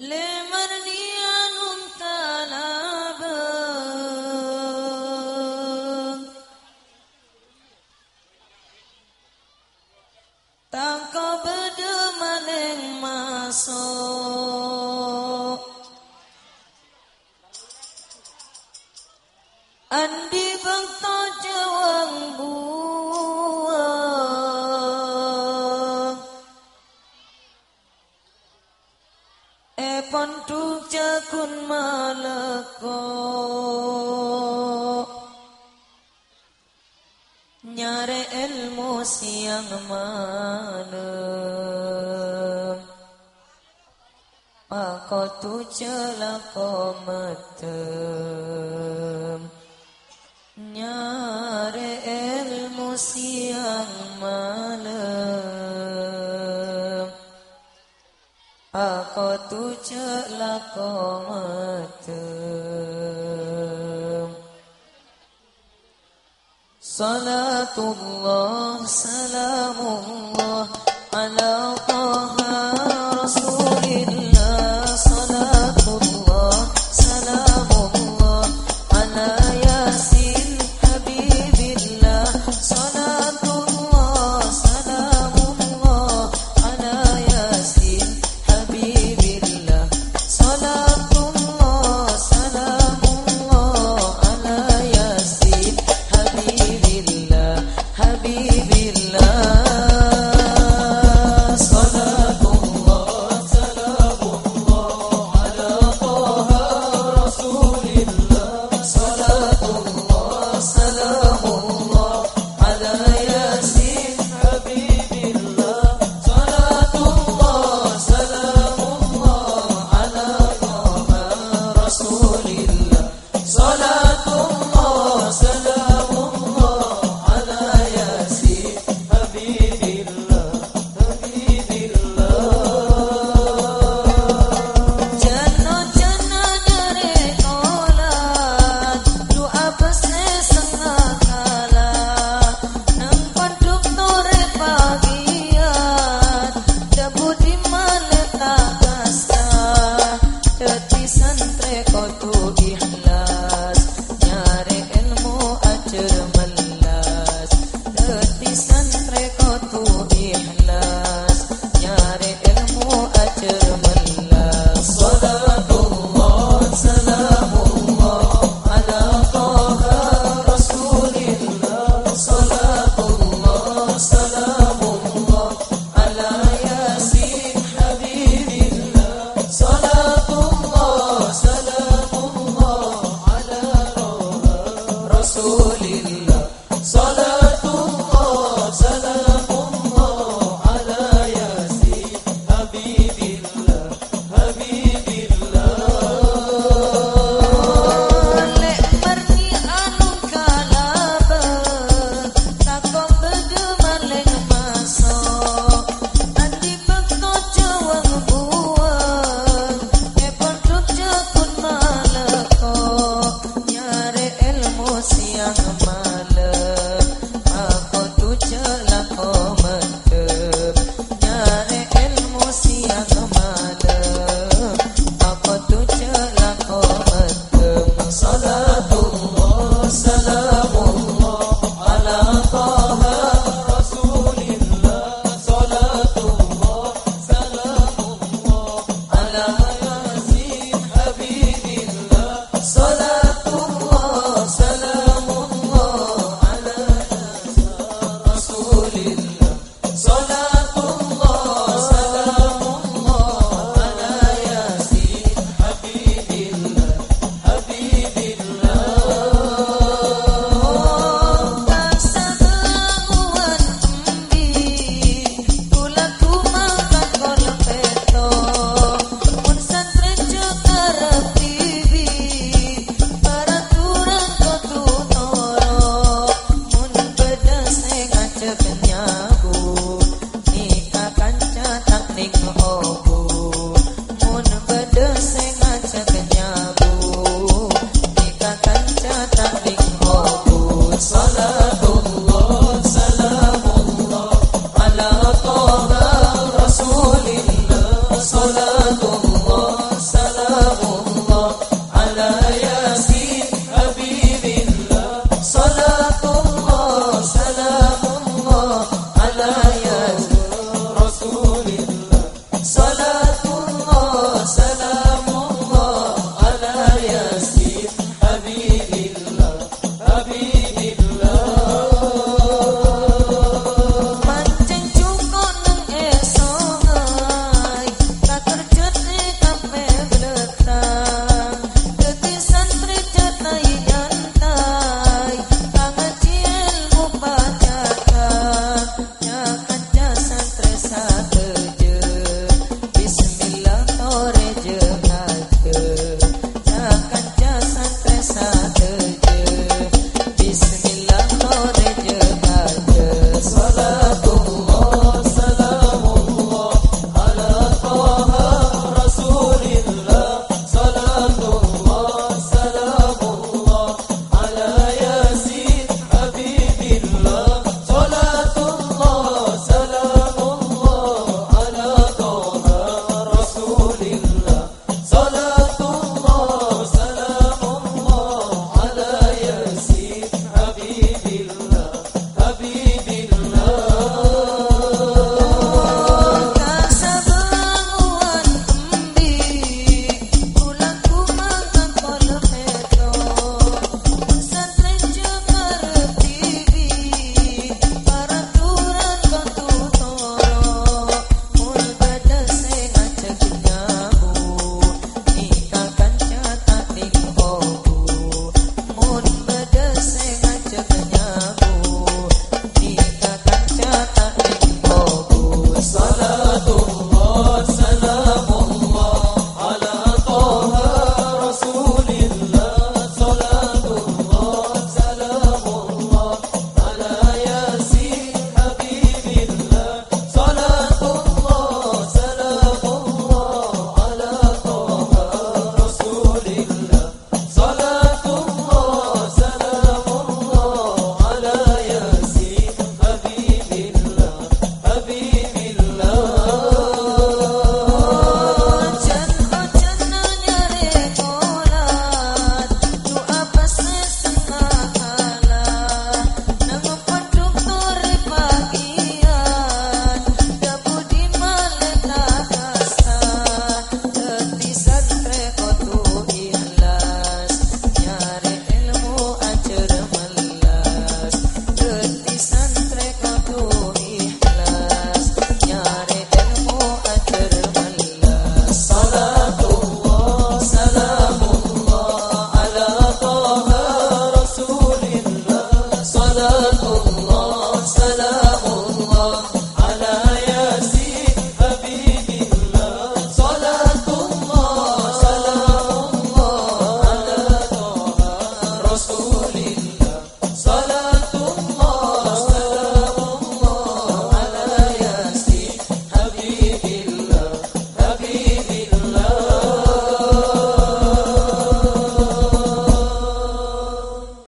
لمن لما لقى nyari ilmu siang malam Maka tu celaka metem Nyari ilmu siang malam قامت صلاة الله سلام الله